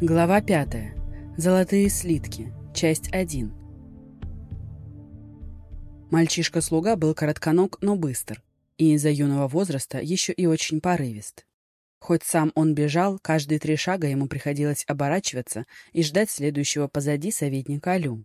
Глава 5. Золотые слитки. Часть 1. Мальчишка-слуга был коротконог, но быстр, и из-за юного возраста еще и очень порывист. Хоть сам он бежал, каждые три шага ему приходилось оборачиваться и ждать следующего позади советника Алю.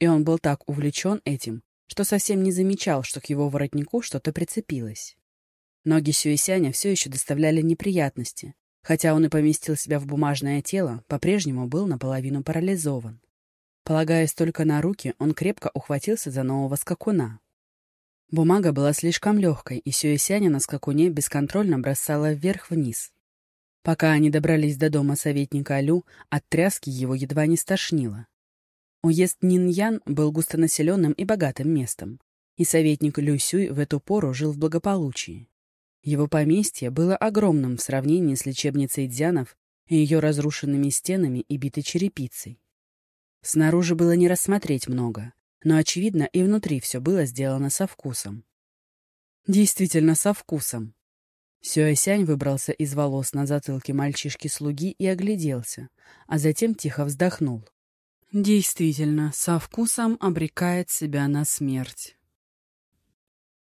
И он был так увлечен этим, что совсем не замечал, что к его воротнику что-то прицепилось. Ноги Сюэсяня все еще доставляли неприятности, Хотя он и поместил себя в бумажное тело, по-прежнему был наполовину парализован. Полагаясь только на руки, он крепко ухватился за нового скакуна. Бумага была слишком легкой, и Сюэсяня на скакуне бесконтрольно бросала вверх-вниз. Пока они добрались до дома советника Алю, от тряски его едва не стошнило. Уезд Ниньян был густонаселенным и богатым местом, и советник Лю Сюй в эту пору жил в благополучии. Его поместье было огромным в сравнении с лечебницей Дзянов и ее разрушенными стенами и битой черепицей. Снаружи было не рассмотреть много, но, очевидно, и внутри все было сделано со вкусом. Действительно, со вкусом. Сюэсянь выбрался из волос на затылке мальчишки-слуги и огляделся, а затем тихо вздохнул. Действительно, со вкусом обрекает себя на смерть.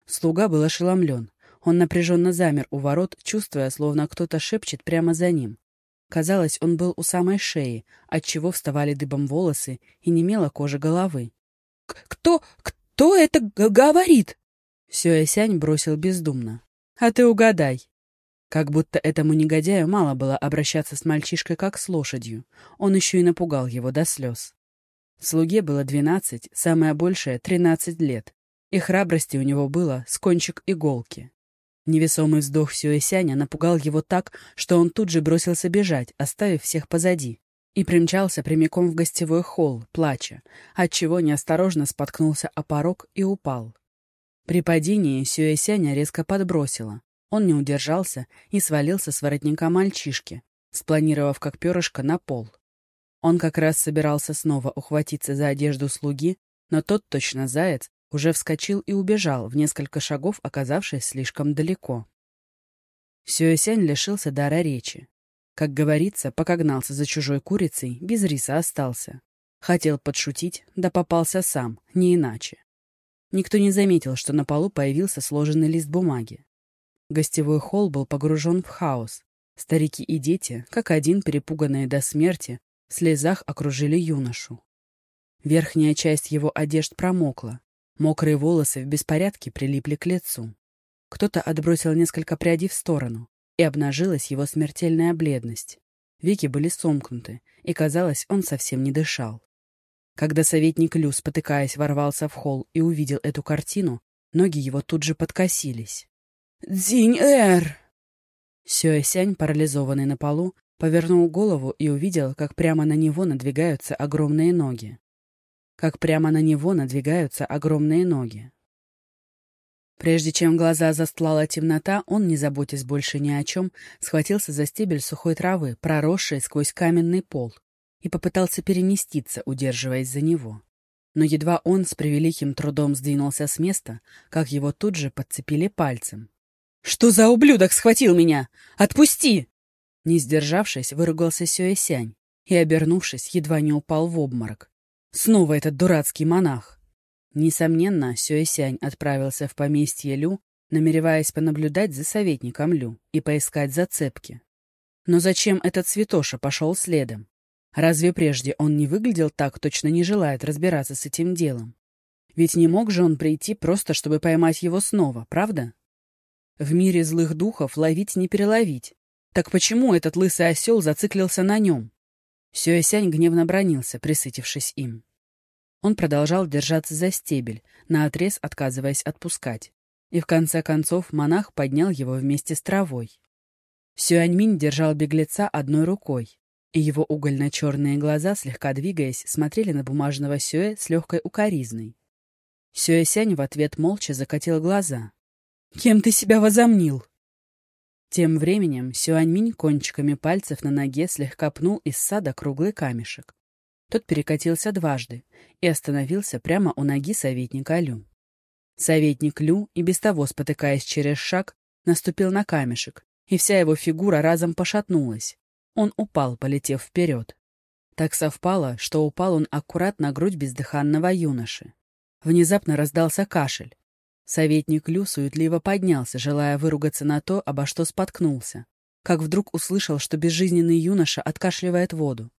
Слуга был ошеломлен. Он напряженно замер у ворот, чувствуя, словно кто-то шепчет прямо за ним. Казалось, он был у самой шеи, отчего вставали дыбом волосы и немела кожа головы. «Кто... кто это говорит?» Сюэсянь бросил бездумно. «А ты угадай». Как будто этому негодяю мало было обращаться с мальчишкой как с лошадью. Он еще и напугал его до слез. Слуге было двенадцать, самое большее — тринадцать лет. И храбрости у него было с кончик иголки. Невесомый вздох Сюэсяня напугал его так, что он тут же бросился бежать, оставив всех позади, и примчался прямиком в гостевой холл, плача, отчего неосторожно споткнулся о порог и упал. При падении Сюэсяня резко подбросило. Он не удержался и свалился с воротника мальчишки, спланировав как перышко на пол. Он как раз собирался снова ухватиться за одежду слуги, но тот, точно заяц, уже вскочил и убежал, в несколько шагов оказавшись слишком далеко. Сюэсянь лишился дара речи. Как говорится, пока гнался за чужой курицей, без риса остался. Хотел подшутить, да попался сам, не иначе. Никто не заметил, что на полу появился сложенный лист бумаги. Гостевой холл был погружен в хаос. Старики и дети, как один перепуганные до смерти, в слезах окружили юношу. Верхняя часть его одежд промокла, Мокрые волосы в беспорядке прилипли к лицу. Кто-то отбросил несколько прядей в сторону, и обнажилась его смертельная бледность. Веки были сомкнуты, и, казалось, он совсем не дышал. Когда советник Лю, спотыкаясь, ворвался в холл и увидел эту картину, ноги его тут же подкосились. «Дзинь-эр!» Сюэсянь, парализованный на полу, повернул голову и увидел, как прямо на него надвигаются огромные ноги как прямо на него надвигаются огромные ноги. Прежде чем глаза застлала темнота, он, не заботясь больше ни о чем, схватился за стебель сухой травы, проросшей сквозь каменный пол, и попытался переместиться, удерживаясь за него. Но едва он с превеликим трудом сдвинулся с места, как его тут же подцепили пальцем. «Что за ублюдок схватил меня? Отпусти!» Не сдержавшись, выругался Сюэсянь и, обернувшись, едва не упал в обморок. Снова этот дурацкий монах. Несомненно, Сюэсянь отправился в поместье Лю, намереваясь понаблюдать за советником Лю и поискать зацепки. Но зачем этот святоша пошел следом? Разве прежде он не выглядел так, точно не желает разбираться с этим делом? Ведь не мог же он прийти просто, чтобы поймать его снова, правда? В мире злых духов ловить не переловить. Так почему этот лысый осел зациклился на нем? Сюэсянь гневно бронился, присытившись им. Он продолжал держаться за стебель, наотрез отказываясь отпускать. И в конце концов монах поднял его вместе с травой. Сюаньминь держал беглеца одной рукой, и его угольно-черные глаза, слегка двигаясь, смотрели на бумажного Сюэ с легкой укоризной. Сюэсянь в ответ молча закатил глаза. «Кем ты себя возомнил?» Тем временем Сюаньминь кончиками пальцев на ноге слегка пнул из сада круглый камешек. Тот перекатился дважды и остановился прямо у ноги советника Лю. Советник Лю, и без того спотыкаясь через шаг, наступил на камешек, и вся его фигура разом пошатнулась. Он упал, полетев вперед. Так совпало, что упал он аккурат на грудь бездыханного юноши. Внезапно раздался кашель. Советник Лю суетливо поднялся, желая выругаться на то, обо что споткнулся. Как вдруг услышал, что безжизненный юноша откашливает воду.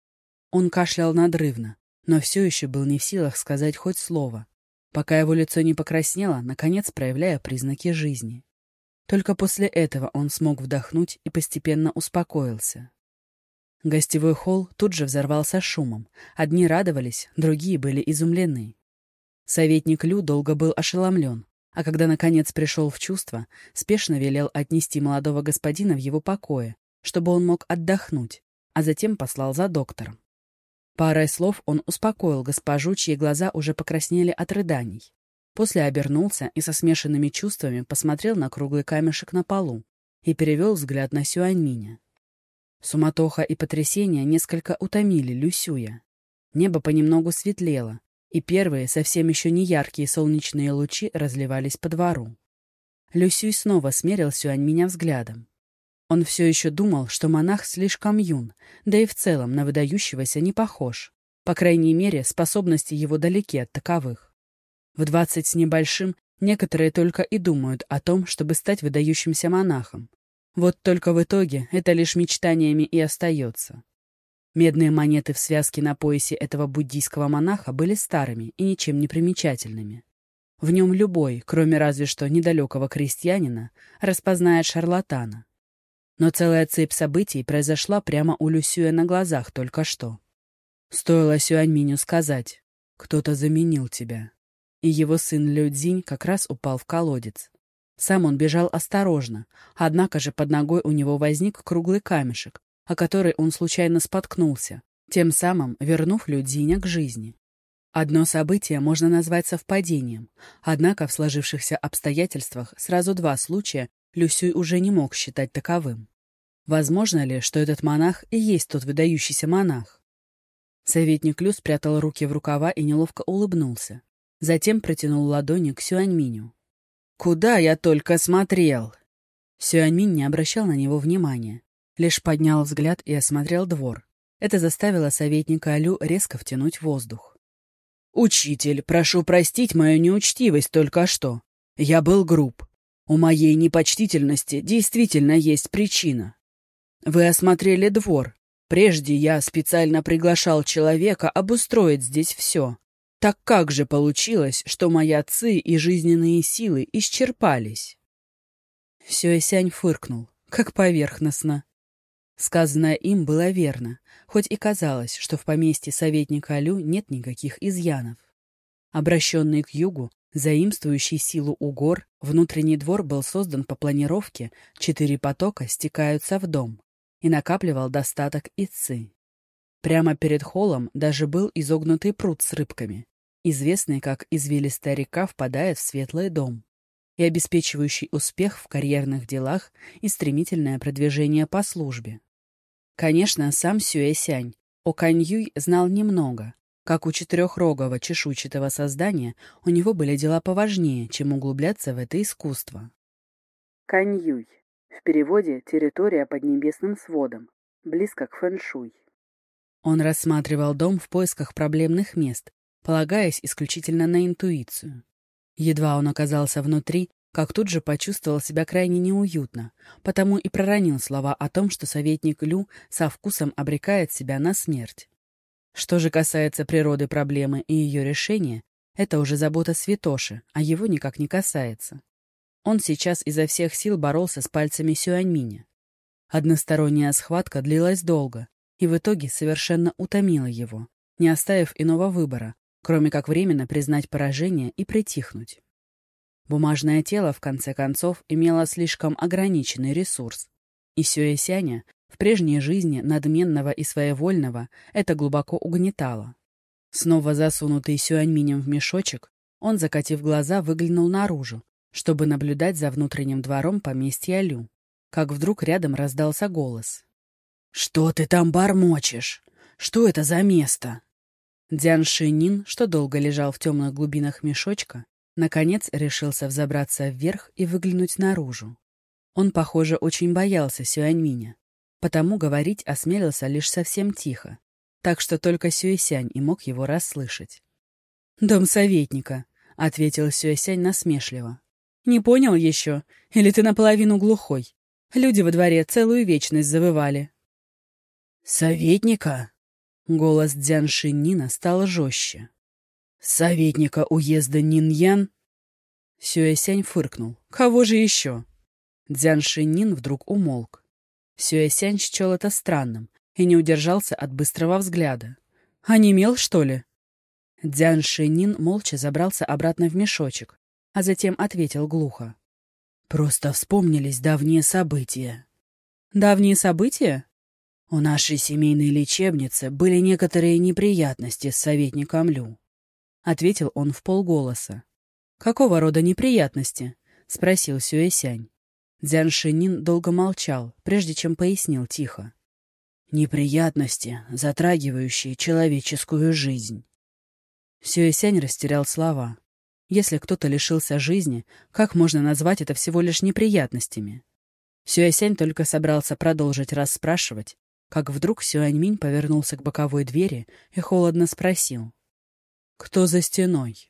Он кашлял надрывно, но все еще был не в силах сказать хоть слово, пока его лицо не покраснело, наконец проявляя признаки жизни. Только после этого он смог вдохнуть и постепенно успокоился. Гостевой холл тут же взорвался шумом. Одни радовались, другие были изумлены. Советник Лю долго был ошеломлен, а когда, наконец, пришел в чувство, спешно велел отнести молодого господина в его покое, чтобы он мог отдохнуть, а затем послал за доктором. Парой слов он успокоил госпожу, чьи глаза уже покраснели от рыданий. После обернулся и со смешанными чувствами посмотрел на круглый камешек на полу и перевел взгляд на Сюаньминя. Суматоха и потрясение несколько утомили Люсюя. Небо понемногу светлело, и первые, совсем еще не яркие солнечные лучи разливались по двору. Люсюй снова смерил Сюань меня взглядом. Он все еще думал, что монах слишком юн, да и в целом на выдающегося не похож. По крайней мере, способности его далеки от таковых. В двадцать с небольшим некоторые только и думают о том, чтобы стать выдающимся монахом. Вот только в итоге это лишь мечтаниями и остается. Медные монеты в связке на поясе этого буддийского монаха были старыми и ничем не примечательными. В нем любой, кроме разве что недалекого крестьянина, распознает шарлатана. Но целая цепь событий произошла прямо у Люсюя на глазах только что. Стоило Сюаньминю сказать «Кто-то заменил тебя». И его сын Людзинь как раз упал в колодец. Сам он бежал осторожно, однако же под ногой у него возник круглый камешек, о которой он случайно споткнулся, тем самым вернув Людзиня к жизни. Одно событие можно назвать совпадением, однако в сложившихся обстоятельствах сразу два случая Люсюй уже не мог считать таковым. Возможно ли, что этот монах и есть тот выдающийся монах? Советник Лю спрятал руки в рукава и неловко улыбнулся. Затем протянул ладони к Сюаньминю. «Куда я только смотрел!» Сюаньминь не обращал на него внимания. Лишь поднял взгляд и осмотрел двор. Это заставило советника Алю резко втянуть воздух. «Учитель, прошу простить мою неучтивость только что. Я был груб. У моей непочтительности действительно есть причина. Вы осмотрели двор. Прежде я специально приглашал человека обустроить здесь все. Так как же получилось, что мои отцы и жизненные силы исчерпались?» Сюэсянь фыркнул, как поверхностно. Сказанное им было верно, хоть и казалось, что в поместье советника Алю нет никаких изъянов. Обращенный к югу, заимствующий силу у гор, внутренний двор был создан по планировке, четыре потока стекаются в дом, и накапливал достаток и ци. Прямо перед холлом даже был изогнутый пруд с рыбками, известный как извилистая река впадает в светлый дом, и обеспечивающий успех в карьерных делах и стремительное продвижение по службе. Конечно, сам Сюэсянь о Каньюй знал немного. Как у четырехрогого чешуйчатого создания, у него были дела поважнее, чем углубляться в это искусство. Каньюй. В переводе «территория под небесным сводом», близко к фэншуй. Он рассматривал дом в поисках проблемных мест, полагаясь исключительно на интуицию. Едва он оказался внутри, как тут же почувствовал себя крайне неуютно, потому и проронил слова о том, что советник Лю со вкусом обрекает себя на смерть. Что же касается природы проблемы и ее решения, это уже забота Святоши, а его никак не касается. Он сейчас изо всех сил боролся с пальцами Сюаньминя. Односторонняя схватка длилась долго и в итоге совершенно утомила его, не оставив иного выбора, кроме как временно признать поражение и притихнуть. Бумажное тело, в конце концов, имело слишком ограниченный ресурс. И Сюэсяня в прежней жизни надменного и своевольного это глубоко угнетало. Снова засунутый Сюаньминем в мешочек, он, закатив глаза, выглянул наружу, чтобы наблюдать за внутренним двором поместья Лю. Как вдруг рядом раздался голос. «Что ты там бормочешь? Что это за место?» Дзян Шинин, что долго лежал в темных глубинах мешочка, Наконец решился взобраться вверх и выглянуть наружу. Он, похоже, очень боялся Сюаньминя, потому говорить осмелился лишь совсем тихо. так что только Сюэсянь и мог его расслышать. «Дом советника», — ответил Сюэсянь насмешливо. «Не понял еще? Или ты наполовину глухой? Люди во дворе целую вечность завывали». «Советника?» — голос Дзян Шиннина стал жестче. «Советника уезда Ниньян?» Сюэсянь фыркнул. «Кого же еще?» Дзян Шиннин вдруг умолк. Сюэсянь счел это странным и не удержался от быстрого взгляда. «Онемел, что ли?» Дзян Шиннин молча забрался обратно в мешочек, а затем ответил глухо. «Просто вспомнились давние события». «Давние события?» «У нашей семейной лечебницы были некоторые неприятности с советником Лю. — ответил он в полголоса. «Какого рода неприятности?» — спросил Сюэсянь. Дзян Шинин долго молчал, прежде чем пояснил тихо. «Неприятности, затрагивающие человеческую жизнь». Сюэсянь растерял слова. Если кто-то лишился жизни, как можно назвать это всего лишь неприятностями? Сюэсянь только собрался продолжить расспрашивать, как вдруг Сюаньминь повернулся к боковой двери и холодно спросил. Кто за стеной?